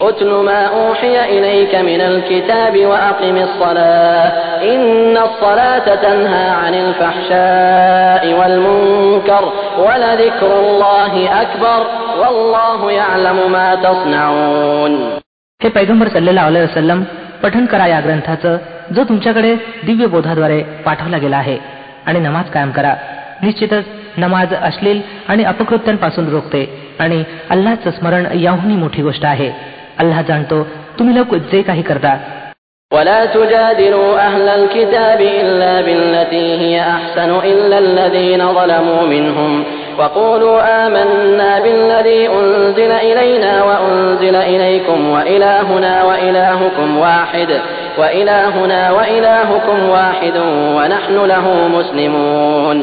اتل ما أوحي إليك من الكتاب وأقم الصلاة إن الصلاة تنهى عن الفحشاء والمنكر ولذكر الله أكبر والله يعلم ما تصنعون हे पैगंबर सल्लेला अलैहि वसल्लम पठण करा या ग्रंथाचं जो तुमच्याकडे दिव्य बोधाद्वारे पाठवला गेला आहे आणि नमाज कायम करा निश्चितच नमाज अश्लील आणि अपकृत्यांपासून रोखते आणि अल्लाचं स्मरण याहूनही मोठी गोष्ट आहे अल्लाह जाणतो तुम्ही लोक जे काही करता ولا تجادلوا أهل الكتاب إلا بالتي هي أحسن إلا الذين ظلموا منهم وقولوا آمنا بالذي أنزل إلينا وأنزل إليكم وإلهنا وإلهكم واحد وإلهنا وإلهكم واحد ونحن له مسلمون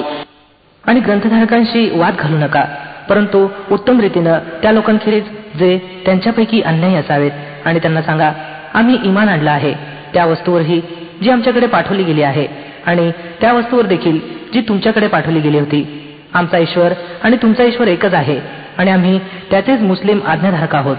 आणि ग्रंथधारकांशी वाद घालू नका परंतु उत्तम रीतीनं त्या लोकांखेरीज जे त्यांच्यापैकी अन्यायी असावेत आणि त्यांना सांगा आम्ही इमान आणलं आहे. त्या वस्तूवरही जी आमच्याकडे पाठवली गेली आहे आणि त्या वस्तूवर देखील जी तुमच्याकडे पाठवली गेली होती. आमचा ईश्वर आणि तुमचा ईश्वर एकच आहे आणि आम्ही त्याचेच मुस्लिम आज्ञाधारक आहोत.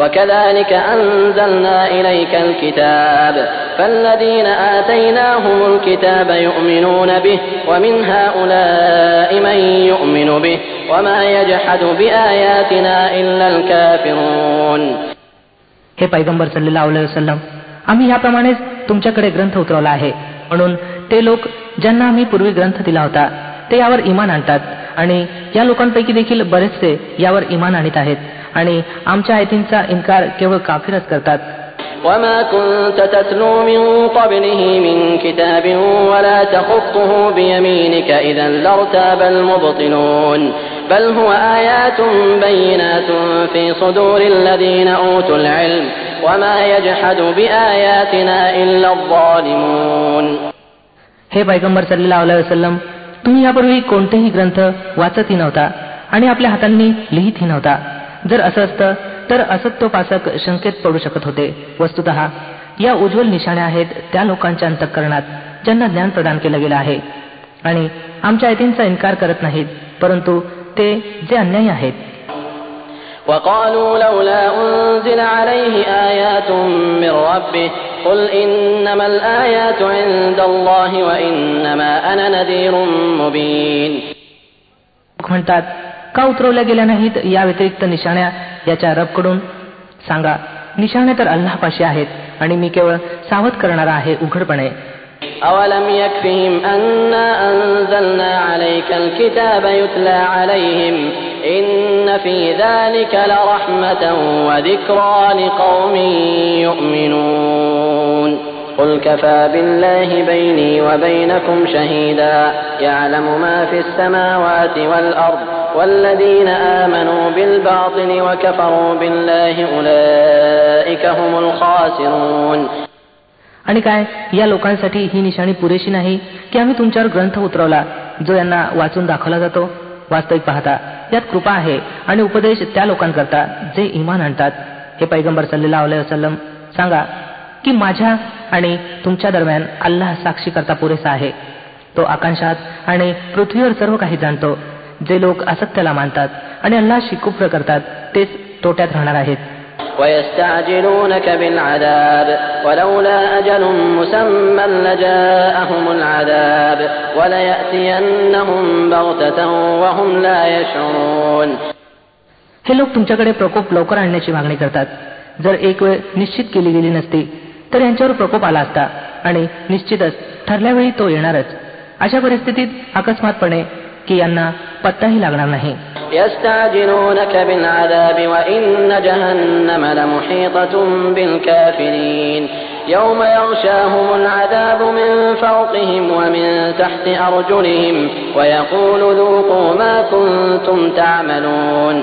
وكذلك أنزلنا إليك الكتاب فالذين آتيناهم الكتاب يؤمنون به ومن هؤلاء من يؤمن به وما يجحد بآياتنا إلا الكافرون हे पैगंबर सल्लेला वसलम आम्ही याप्रमाणेच तुमच्याकडे ग्रंथ उतरवला आहे म्हणून ते लोक ज्यांना आम्ही पूर्वी ग्रंथ दिला होता ते यावर इमान आणतात आणि या लोकांपैकी देखील बरेचसे यावर इमान आणत आहेत आणि आमच्या आयतींचा इन्कार केवळ काफिरच करतात وما كنت تتلو من قبله من كتاب ولا تخطه بيمينك إذا لارتاب المبطلون بل هو آيات بينات في صدور الذين أوتوا العلم وما يجحد بآياتنا إلا الظالمون हे पैगंबर सल्लेला वसलम तुम्ही यापूर्वी कोणतेही ग्रंथ वाचतही नव्हता आणि आपल्या हातांनी लिहितही नव्हता जर असं असतं तर असत्योपासक शंकेत पडू शकत होते वस्तुत या उज्ज्वल निशाण्या आहेत त्या लोकांच्या अंतःकरणात ज्यांना ज्ञान प्रदान केलं गेलं आहे आणि आमच्या आयतींचा इन्कार करत नाहीत परंतु ते जे अन्यायी आहेत وقالوا لولا أنزل عليه آيات من ربه قل إنما الآيات عند الله وإنما أنا نذير مبين म्हणतात का उतरवल्या गेल्या नाहीत या व्यतिरिक्त निशाण्या याच्या रबकडून सांगा निशाण्या तर अल्लापाशी आहेत आणि मी केवळ सावध करणारा आहे उघडपणे أولم يكفهم أنا أنزلنا عليك الكتاب يتلى عليهم إن في ذلك لرحمة وذكرى لقوم يؤمنون قل كفى بالله بيني وبينكم شهيدا يعلم ما في السماوات والأرض والذين آمنوا بالباطل وكفروا بالله أولئك هم الخاسرون आणि काय या लोकांसाठी ही निशाणी पुरेशी नाही की आम्ही तुमच्यावर ग्रंथ उतरवला जो यांना वाचून दाखवला जातो वास्तविक पाहता यात कृपा आहे आणि उपदेश त्या लोकांकरता जे इमान आणतात हे पैगंबर सल्लेला वसलम सांगा की माझ्या आणि तुमच्या दरम्यान अल्लाह साक्षी करता पुरेसा आहे तो आकांक्षात आणि पृथ्वीवर सर्व काही जाणतो जे लोक असत्याला मानतात आणि अल्लाह कुप्र करतात तेच तोट्यात राहणार आहेत ويستعجلونك بالعذاب ولولا أجل مسمى لجاءهم العذاب وليأتينهم بغتة وهم لا يشعرون हे लोक तुमच्याकडे प्रकोप लवकर आणण्याची मागणी करतात जर एक वेळ निश्चित केली गेली नसती तर यांच्यावर प्रकोप आला असता आणि निश्चितच ठरल्या वेळी तो येणारच अशा परिस्थितीत अकस्मातपणे की यांना पत्ताही लागणार नाही يستعجلونك بالعذاب وإن جهنم لمحيطة بالكافرين يوم يغشاهم العذاب من فوقهم ومن تحت أرجلهم ويقول ذوقوا ما كنتم تعملون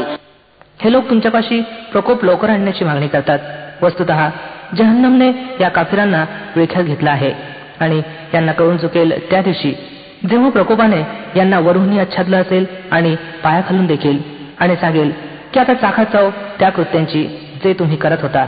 हे लोक तुमच्यापाशी प्रकोप लवकर आणण्याची मागणी करतात वस्तुत जहन्नमने या काफिरांना वेख्यात घेतला आहे आणि यांना कळून चुकेल त्या दिवशी जेव्हा प्रकोपाने यांना वरुणी आच्छादलं असेल आणि पायाखालून देखील आणि सांगेल की आता चाखत जाऊ त्या कृत्यांची जे तुम्ही करत होता.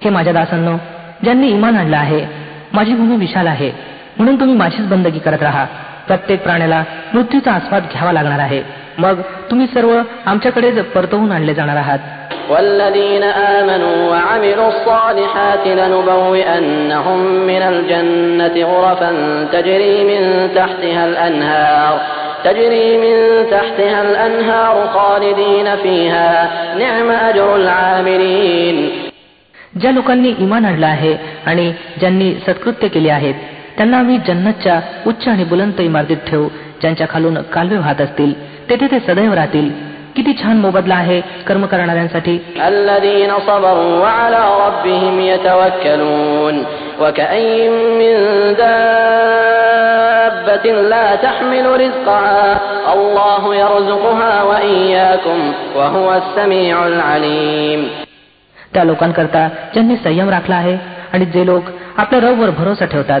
हे माझ्या दासांनो ज्यांनी इमान आणलं आहे माझी भूमी विशाल आहे म्हणून तुम्ही माझीच बंदगी करत राहा. प्रत्येक प्राण्याला मृत्यूचा आस्वाद घ्यावा लागणार आहे. मग तुम्ही सर्व आमच्याकडेच परतवून आणले जाणार आहात. ज्या लोकांनी इमान आणलं आहे आणि ज्यांनी सत्कृत्य केली आहेत त्यांना आम्ही जन्नतच्या उच्च आणि बुलंत इमारतीत ठेवू. ज्यांच्या खालून कालवे वाहत असतील तेथे ते सदैव राहतील. किती छान मोबदला आहे कर्म करणाऱ्यांसाठी. त्या लोकांकरता ज्यांनी संयम राखला आहे आणि जे लोक आपल्या रबवर भरोसा ठेवतात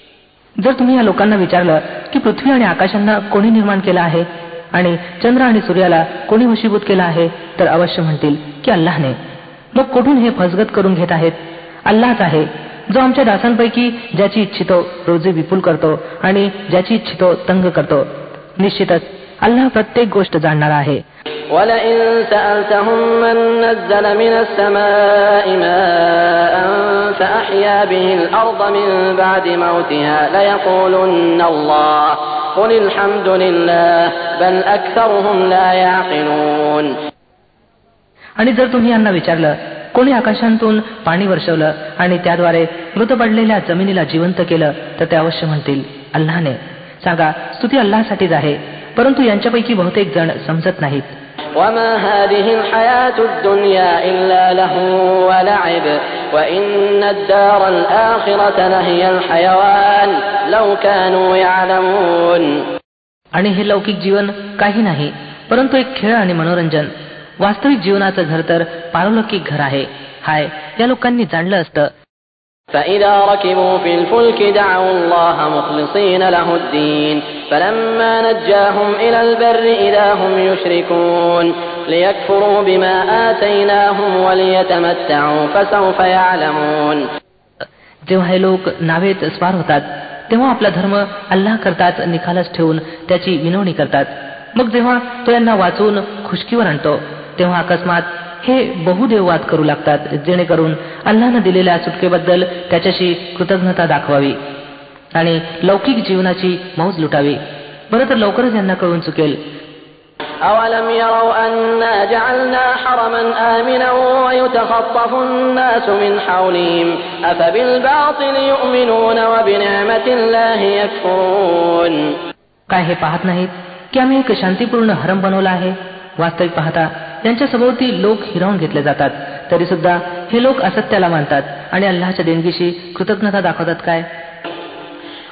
जर तुम्ही या लोकांना विचारलं की पृथ्वी आणि आकाशांना कोणी निर्माण केलं आहे आणि चंद्र आणि सूर्याला कोणी वशीभूत केलं आहे तर अवश्य म्हणतील की अल्लाहने. मग कुठून हे फसगत करून घेत आहेत? अल्लाच आहे जो आमच्या दासांपैकी ज्याची इच्छितो रोजे विपुल करतो आणि ज्याची इच्छितो तंग करतो. निश्चितच अल्लाह प्रत्येक गोष्ट जाणणारा आहे. ولئن سألتهم من نزل من السماء ماء فأحيا به الأرض من بعد موتها ليقولن الله قل الحمد لله بل أكثرهم لا يعقلون आणि जर तुम्ही यांना विचारलं कोणी आकाशांतून पाणी वर्षवलं आणि त्याद्वारे मृत पडलेल्या जमिनीला जिवंत केलं तर ते अवश्य म्हणतील अल्लाने सांगा स्तुती अल्लासाठीच आहे परंतु यांच्यापैकी बहुतेक जण समजत नाहीत وما هذه الحياة الدنيا إلا له ولعب وإن الدار الآخرة لهي الحيوان لو كانوا يعلمون आणि हे लौकिक जीवन काही नाही परंतु एक खेळ आणि मनोरंजन वास्तविक जीवनाचं घर तर पारलौकिक घर आहे हाय या लोकांनी जाणलं असतं فإذا ركبوا في الفلك دعوا الله مخلصين له الدين فلما نجاهم إلى البر إذا هم يشركون ليكفروا بما آتيناهم وليتمتعوا فسوف يعلمون जेव्हा हे लोक नावेत स्वार होतात तेव्हा आपला धर्म अल्लाह करताच निखालस ठेवून त्याची विनवणी करतात मग जेव्हा तो यांना वाचून खुशकीवर आणतो तेव्हा अकस्मात हे बहुदेववाद करू लागतात जेणेकरून अल्लानं दिलेल्या सुटकेबद्दल त्याच्याशी कृतज्ञता दाखवावी आणि लौकिक जीवनाची मौज लुटावी बरं तर लवकरच यांना कळून चुकेल أولم يروا أنا جعلنا حرما آمنا ويتخطف الناس من حولهم أفبالباطل يؤمنون وبنعمة الله يكفرون काय हे पाहत नाहीत की आम्ही एक शांतीपूर्ण हरम बनवला आहे वास्तविक पाहता त्यांच्या सभोवती लोक हिरावून घेतले जातात तरी सुद्धा हे लोक असत्याला मानतात आणि अल्लाच्या देणगीशी कृतज्ञता दाखवतात काय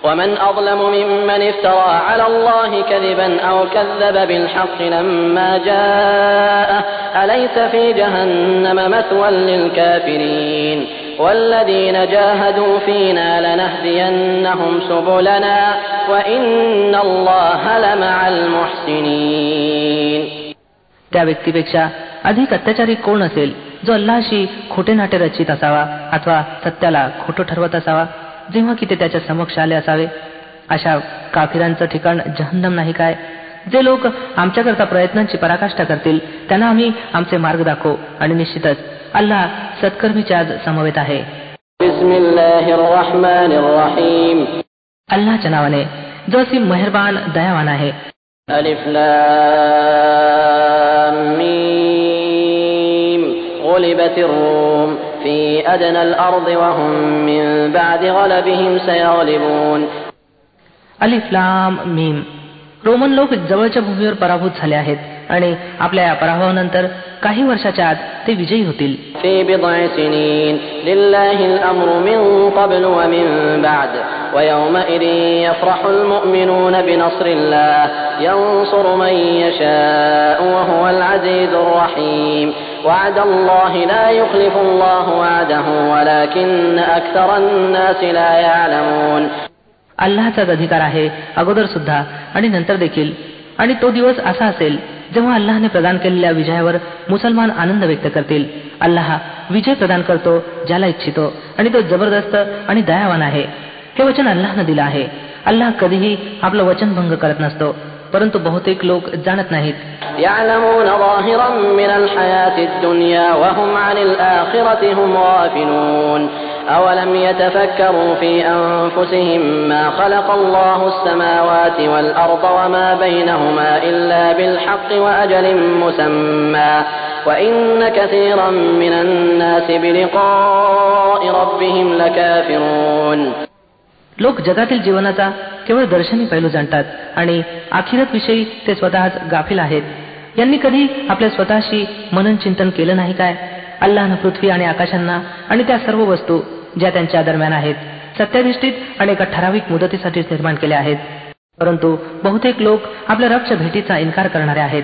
ومن أظلم ممن افترى على الله كذبا أو كذب بالحق لما جاءه أليس في جهنم مثوى للكافرين والذين جاهدوا فينا لنهدينهم سبلنا وإن الله لمع المحسنين त्या व्यक्तीपेक्षा अधिक अत्याचारी कोण असेल जो अल्लाहशी खोटे नाटे रचित असावा अथवा सत्याला खोटं ठरवत असावा जेव्हा की ते त्याच्या समक्ष आले असावे? अशा काफिरांचं ठिकाण जहन्नम नाही काय? जे लोक आमच्याकरता प्रयत्नांची पराकाष्ठा करतील त्यांना आम्ही आमचे मार्ग दाखवू आणि निश्चितच अल्लाह सत्कर्मीच्या समवेत आहे. अल्लाच्या नावाने जो असीम मेहरबान दयावान आहे. غلبت الروم في أدنى الأرض وهم من بعد غلبهم سيغلبون अलिफ लाम मीम रोमन लोक जवळच्या भूमीवर पराभूत झाले आहेत आणि आपल्या या पराभवानंतर काही वर्षाच्या आत ते विजयी होतील في بضع سنين لله الأمر من قبل ومن بعد ويومئذ يفرح المؤمنون بنصر الله ينصر من يشاء وهو العزيز الرحيم وعد الله لا يخلف الله وعده ولكن أكثر الناس لا يعلمون अल्लाचाच अधिकार आहे अगोदर सुद्धा आणि नंतर देखील आणि तो दिवस असा असेल जेव्हा अल्लाहने प्रदान केलेल्या विजयावर मुसलमान आनंद व्यक्त करतील अल्लाह विजय प्रदान करतो ज्याला इच्छितो आणि तो जबरदस्त आणि दयावान आहे हे वचन अल्लाहनं दिलं आहे अल्लाह कधीही आपलं वचन भंग करत नसतो परंतु बहुतेक लोक जाणत नाहीत يعلمون ظاهرا من الحياة الدنيا وهم عن الآخرة هم غافلون أولم يتفكروا في أنفسهم ما خلق الله السماوات والأرض وما بينهما إلا بالحق وأجل مسمى وإن كثيرا من الناس بلقاء ربهم لكافرون लोक जगातील जीवनाचा केवळ दर्शनी पैलू जाणतात आणि आखिरत विषयी ते स्वतःच गाफील आहेत. यांनी कधी आपल्या स्वतःशी मनन चिंतन केलं नाही काय? अल्लानं पृथ्वी आणि आकाशांना आणि त्या सर्व वस्तू ज्या त्यांच्या दरम्यान आहेत सत्याधिष्ठित आणि एका ठराविक मुदतीसाठीच निर्माण केल्या आहेत. परंतु बहुतेक लोक आपल्या रक्ष भेटीचा इन्कार करणारे आहेत.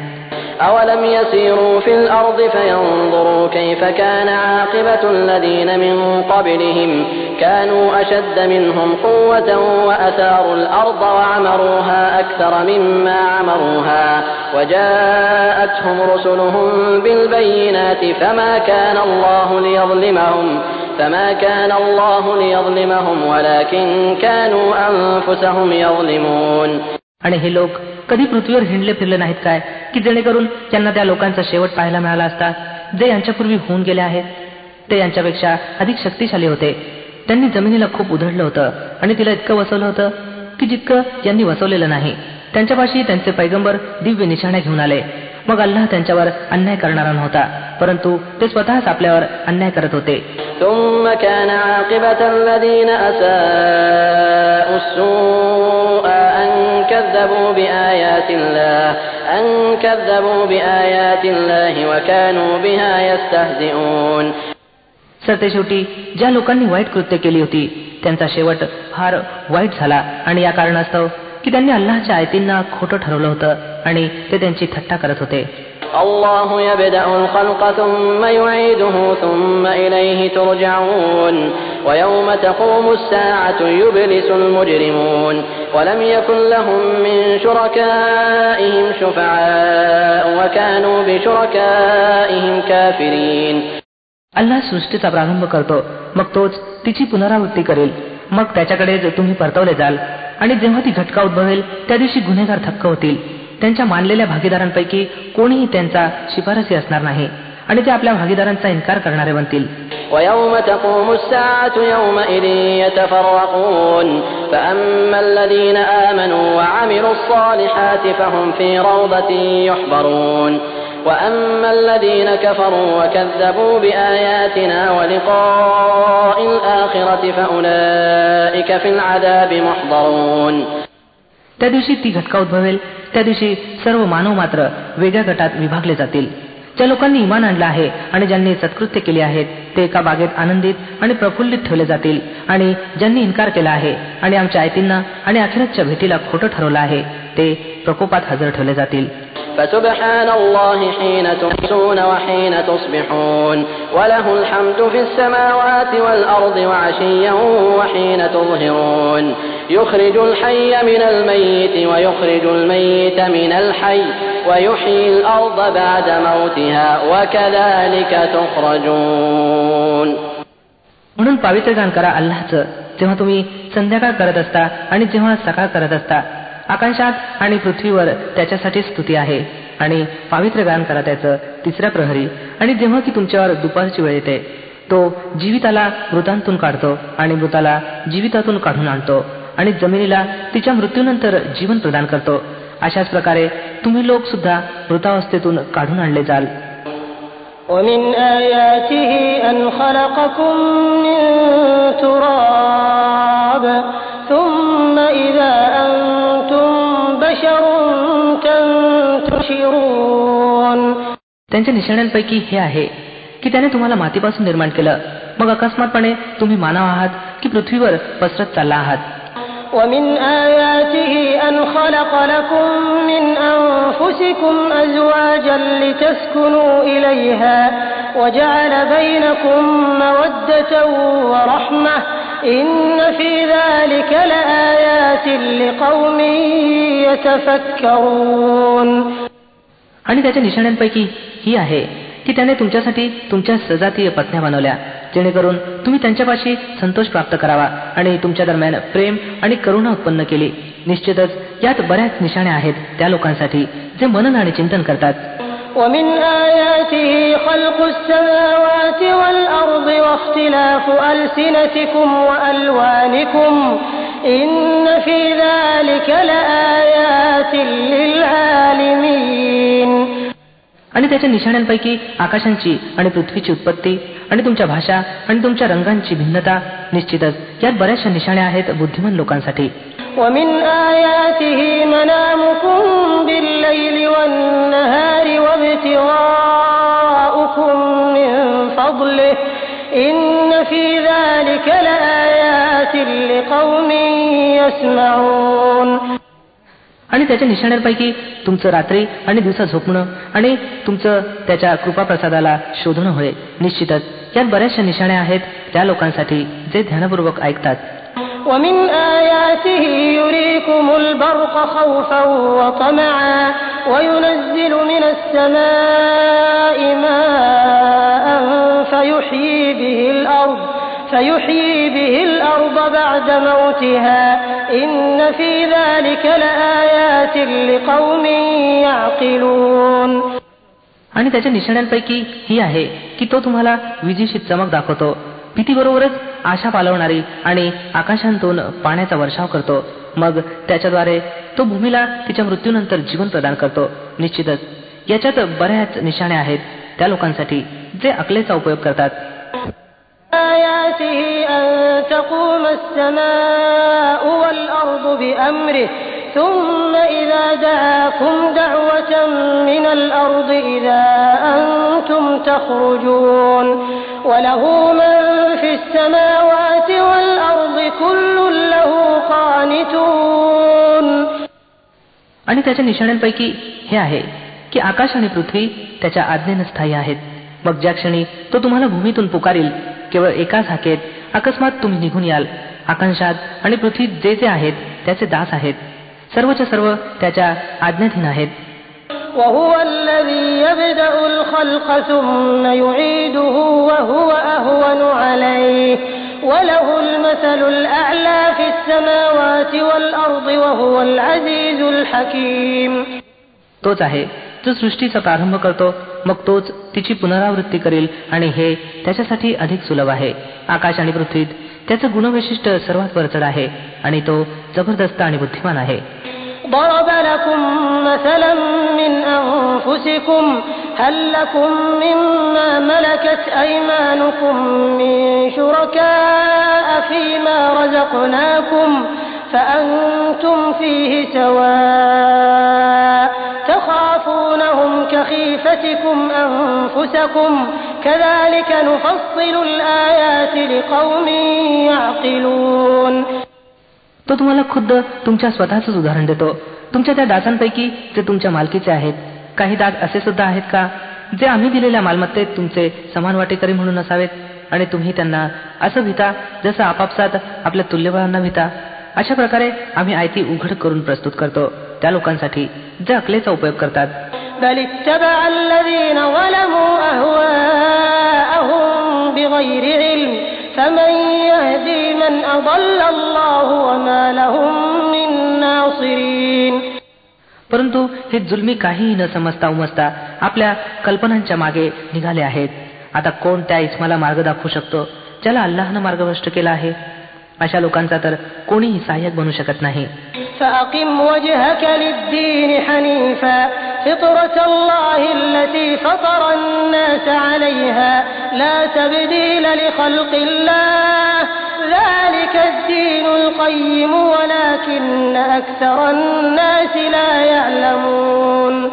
أولم يسيروا في الأرض فينظروا كيف كان عاقبة الذين من قبلهم كانوا أشد منهم قوة وأثاروا الأرض وعمروها أكثر مما عمروها وجاءتهم رسلهم بالبينات فما كان الله ليظلمهم فما كان الله ليظلمهم ولكن كانوا أنفسهم يظلمون आणि हे लोक कधी पृथ्वीवर हिंडले फिरले नाहीत काय? की जेणेकरून त्यांना त्या लोकांचा शेवट पाहायला मिळाला असता? जे यांच्यापूर्वी होऊन गेले आहेत ते यांच्यापेक्षा अधिक शक्तिशाली होते. त्यांनी जमिनीला खूप उधळलं होतं आणि तिला इतकं वसवलं होतं की जितकं यांनी वसवलेलं नाही. त्यांच्यापाशी त्यांचे पैगंबर दिव्य निशाण्या घेऊन आले. मग अल्लाह त्यांच्यावर अन्याय करणारा नव्हता परंतु ते स्वतःच आपल्यावर अन्याय करत होते. ثم كذبوا بآيات الله أن كذبوا بآيات الله وكانوا بها يستهزئون सरते शेवटी ज्या लोकांनी वाईट कृत्य केली होती त्यांचा शेवट फार वाईट झाला आणि या कारणास्तव की त्यांनी अल्लाहच्या आयतींना खोटं ठरवलं होतं आणि ते त्यांची थट्टा करत होते الله يبدأ الخلق ثم يعيده ثم إليه ترجعون ويوم تقوم الساعة يبلس المجرمون ولم يكن لهم من شركائهم شفعاء وكانوا بشركائهم كافرين अल्लाह सृष्टीचा प्रारंभ करतो मग तोच तिची पुनरावृत्ती करेल मग त्याच्याकडेच तुम्ही परतवले जाल आणि जेव्हा ती घटका उद्भवेल त्या दिवशी गुन्हेगार थक्क होतील त्यांच्या मानलेल्या भागीदारांपैकी कोणीही त्यांचा शिफारसी असणार नाही आणि ते आपल्या भागीदारांचा इन्कार करणारे बनतील ويوم تقوم الساعة يومئذ يتفرقون فأما الذين آمنوا وعملوا الصالحات فهم في روضة يحبرون وأما الذين كفروا وكذبوا بآياتنا ولقاء الآخرة فأولئك في العذاب محضرون त्या दिवशी ती घटका उद्भवेल त्या दिवशी सर्व मानव मात्र वेगळ्या गटात विभागले जातील ज्या लोकांनी इमान आणलं आहे आणि ज्यांनी सत्कृत्य केले आहेत ते एका बागेत आनंदित आणि प्रफुल्लित ठेवले जातील आणि ज्यांनी इन्कार केला आहे आणि आमच्या आयतींना आणि अखेरच्या भेटीला खोटं ठरवलं आहे ते प्रकोपात हजर ठेवले जातील فسبحان الله حين تمسون وحين تصبحون وله الحمد في السماوات والأرض وعشيا وحين تظهرون يخرج الحي من الميت ويخرج الميت من الحي ويحيي الأرض بعد موتها وكذلك تخرجون म्हणून पावित्र्य गान करा अल्लाहचं जेव्हा तुम्ही संध्याकाळ करत असता आणि जेव्हा सकाळ करत असता आकाशात आणि पृथ्वीवर त्याच्यासाठी स्तुती आहे आणि पावित्र्य गान करा त्याचं तिसऱ्या प्रहरी आणि जेव्हा की तुमच्यावर दुपारची वेळ येते तो जीविताला मृतांतून काढतो आणि मृताला जीवितातून काढून आणतो आणि जमिनीला तिच्या मृत्यूनंतर जीवन प्रदान करतो. अशाच प्रकारे तुम्ही लोक सुद्धा मृतावस्थेतून काढून आणले जाल. त्यांच्या निशाण्यांपैकी हे आहे की त्याने तुम्हाला मातीपासून निर्माण केलं. मग अकस्मातपणे तुम्ही मानव आहात की पृथ्वीवर पसरत चालला आहात. ومن آياته أن خلق لكم من أنفسكم أزواجا لتسكنوا إليها وجعل بينكم مودة ورحمة إن في ذلك لآيات لقوم يتفكرون आणि त्याच्या निशाण्यांपैकी ही आहे की त्याने तुमच्यासाठी तुमच्या सजातीय पत्न्या बनवल्या जेणेकरून तुम्ही त्यांच्यापाशी संतोष प्राप्त करावा आणि तुमच्या दरम्यान प्रेम आणि करुणा उत्पन्न केली निश्चितच यात बऱ्याच निशाण्या आहेत त्या लोकांसाठी जे मनन आणि चिंतन करतात ومن آياته خلق السماوات والأرض واختلاف ألسنتكم وألوانكم إن في ذلك لآيات للعالمين आणि त्याच्या निशाण्यांपैकी आकाशांची आणि पृथ्वीची उत्पत्ती आणि तुमच्या भाषा आणि तुमच्या रंगांची भिन्नता. निश्चितच यात बऱ्याचशा निशाण्या आहेत बुद्धिमान लोकांसाठी. आणि त्याच्या निशाण्यांपैकी तुमचं रात्री आणि दिवसा झोपणं आणि तुमचं त्याच्या कृपाप्रसादाला शोधणं होय निश्चितच यात बऱ्याचशा निशाण्या आहेत त्या लोकांसाठी जे ध्यानपूर्वक ऐकतात ومن آياته يريكم البرق خوفا وطمعا وينزل من السماء ماء فيحيي به الأرض فيحيي به الأرض بعد موتها إن في ذلك لآيات لقوم يعقلون आणि त्याच्या निशाण्यांपैकी ही आहे की तो तुम्हाला विजेशी चमक दाखवतो भीतीबरोबरच आशा पालवणारी आणि आकाशांतून पाण्याचा वर्षाव करतो मग त्याच्याद्वारे तो भूमीला तिच्या मृत्यूनंतर जीवन प्रदान करतो निश्चितच याच्यात बऱ्याच निशाण्या आहेत त्या लोकांसाठी जे अकलेचा उपयोग करतात آياته أن تقوم السماء والأرض بأمره ثم إذا دعاكم دعوة من الأرض إذا أنتم تخرجون وله من في السماوات والأرض كل له قانتون आणि त्याच्या निशाण्यांपैकी हे आहे की आकाश आणि पृथ्वी त्याच्या आज्ञेनं स्थायी आहेत मग ज्या क्षणी तो तुम्हाला भूमीतून पुकारील केवळ एकाच हाकेत अकस्मात तुम्ही निघून याल. आकांक्षात आणि पृथ्वीत जे जे आहेत त्याचे दास आहेत. सर्वच्या सर्व त्याच्या आज्ञाधीन आहेत. तोच आहे जो सृष्टीचा प्रारंभ करतो मग तोच तिची पुनरावृत्ती करेल आणि हे त्याच्यासाठी अधिक सुलभ आहे आकाश आणि पृथ्वीत त्याचं गुणवैशिष्ट्य सर्वात वरचढ आहे आणि तो जबरदस्त आणि बुद्धिमान आहे ضرب لكم مثلا من أنفسكم هل لكم مما ملكت أيمانكم من شركاء فيما رزقناكم فأنتم فيه سواء تخافونهم كخيفتكم أنفسكم كذلك نفصل الآيات لقوم يعقلون तो तुम्हाला खुद्द तुमच्या स्वतःच उदाहरण देतो तुमच्या त्या दासांपैकी जे तुमच्या मालकीचे आहेत काही दास असे सुद्धा आहेत का जे आम्ही दिलेल्या मालमत्तेत तुमचे समान वाटेकरी म्हणून असावेत आणि तुम्ही त्यांना असं भिता जसं आपापसात आपल्या तुल्यबळांना भिता अशा प्रकारे आम्ही आयती उघड करून प्रस्तुत करतो त्या लोकांसाठी जे अकलेचा उपयोग करतात بل اتبع الذين ظلموا أهواءهم بغير علم فمن يهدي من أضل الله وما لهم من ناصرين परंतु हे जुलमी काहीही न समजता उमजता आपल्या कल्पनांच्या मागे निघाले आहेत आता कोण त्या इस्माला मार्ग दाखवू शकतो ज्याला अल्लाहनं मार्गभ्रष्ट केला आहे अशा लोकांचा तर कोणीही सहाय्यक बनू शकत नाही فأقم وجهك للدين حنيفا فطرة الله التي فطر الناس عليها لا تبديل لخلق الله ذلك الدين القيم ولكن أكثر الناس لا يعلمون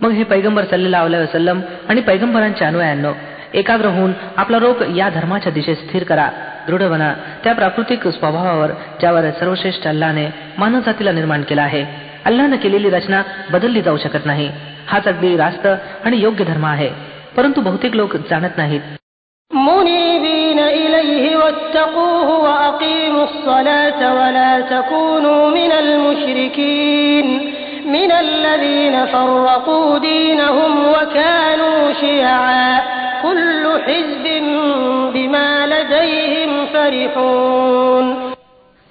मग हे पैगंबर सल्लेला वसलम आणि पैगंबरांच्या अनुयायांनो एकाग्र होऊन आपला रोग या धर्माच्या दिशेत स्थिर करा दृढ बना त्या प्राकृतिक स्वभावावर ज्यावर सर्वश्रेष्ठ अल्लाने मानवजातीला निर्माण केला आहे अल्लानं केलेली रचना बदलली जाऊ शकत नाही. हाच अगदी रास्त आणि योग्य धर्म आहे. परंतु बहुतेक लोक जाणत नाहीत.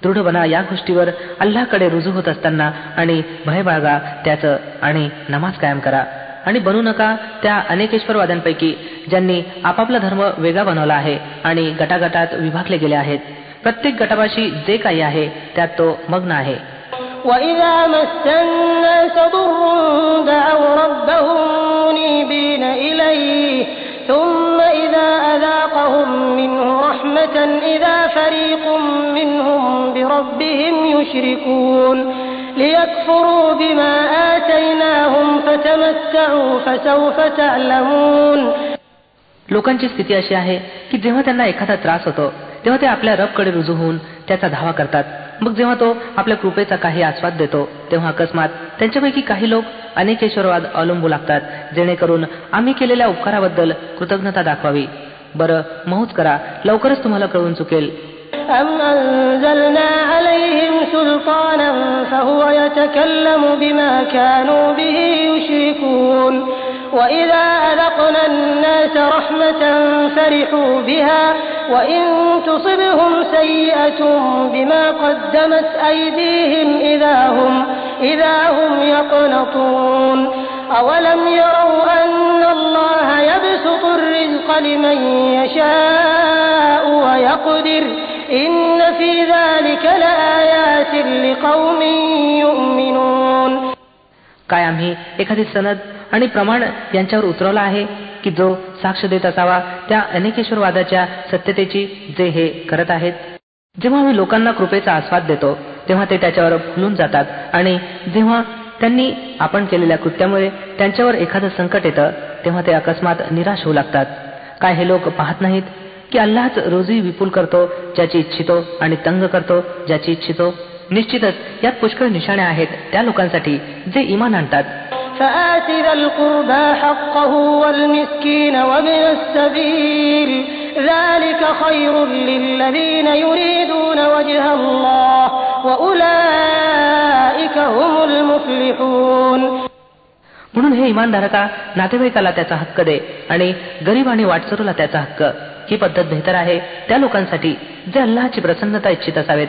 منيبين إليه واتقوه وأقيموا الصلاة ولا تكونوا من المشركين من الذين فرقوا دينهم وكانوا شيعا كل حزب بما لديهم فرحون दृढ बना या गोष्टीवर अल्लाकडे रुजू होत असताना आणि भय बाळगा त्याचं आणि नमाज कायम करा आणि बनू नका त्या अनेकेश्वरवाद्यांपैकी ज्यांनी आपापला धर्म वेगळा बनवला आहे आणि गटागटात विभागले गेले आहेत प्रत्येक गटापाशी जे काही आहे त्यात तो मग्न आहे وإذا مس الناس ضر دعوا ربهم منيبين إليه ثم إذا أذاقهم منه رحمة إذا فريق منهم بربهم يشركون ليكفروا بما آتيناهم فتمتعوا فسوف تعلمون लोकांची स्थिती अशी आहे की जेव्हा त्यांना एखादा त्रास होतो तेव्हा ते आपल्या रबकडे रुजू होऊन त्याचा धावा करतात मग जेव्हा तो आपल्या कृपेचा काही आस्वाद देतो तेव्हा अकस्मात त्यांच्यापैकी काही लोक अनेकेश्वरवाद अवलंबू लागतात जेणेकरून आम्ही केलेल्या उपकाराबद्दल कृतज्ञता दाखवावी. बरं महूत करा. लवकरच तुम्हाला कळून चुकेल. أم أنزلنا عليهم سلطانا فهو يتكلم بما كانوا به يشركون وإذا أذقنا الناس رحمة فرحوا بها وإن تصبهم سيئة بما قدمت أيديهم إذا هم, إذا هم يقنطون أولم يروا أن الله يبسط الرزق لمن يشاء ويقدر إن في ذلك لآيات لقوم يؤمنون काय आम्ही एखादी सनद आणि प्रमाण यांच्यावर उतरवला आहे की जो साक्ष देत असावा त्या अनेकेश्वरवादाच्या सत्यतेची जे हे करत आहेत. जेव्हा आम्ही लोकांना कृपेचा आस्वाद देतो तेव्हा ते त्याच्यावर फुलून जातात आणि जेव्हा त्यांनी आपण केलेल्या कृत्यामुळे त्यांच्यावर एखादं संकट येतं तेव्हा ते अकस्मात निराश होऊ लागतात. काय हे लोक पाहत नाहीत की अल्लाच रोजी विपुल करतो ज्याची इच्छितो आणि तंग करतो ज्याची इच्छितो? निश्चितच यात पुष्कळ निशाणे आहेत त्या लोकांसाठी जे इमान आणतात. فآت ذا القربى حقه والمسكين وابن السبيل ذلك خير للذين يريدون وجه الله وأولئك هم المفلحون म्हणून हे इमानधारका नातेवाईकाला त्याचा हक्क दे आणि गरीब आणि वाटसरूला त्याचा हक्क ही पद्धत बेहतर आहे त्या लोकांसाठी जे अल्लाची प्रसन्नता इच्छित असावेत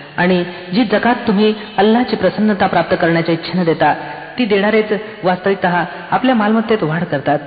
आणि जी जकात तुम्ही अल्लाची प्रसन्नता प्राप्त करण्याच्या इच्छेनं देता ती देणारेच वास्तविकत आपल्या मालमत्तेत वाढ करतात.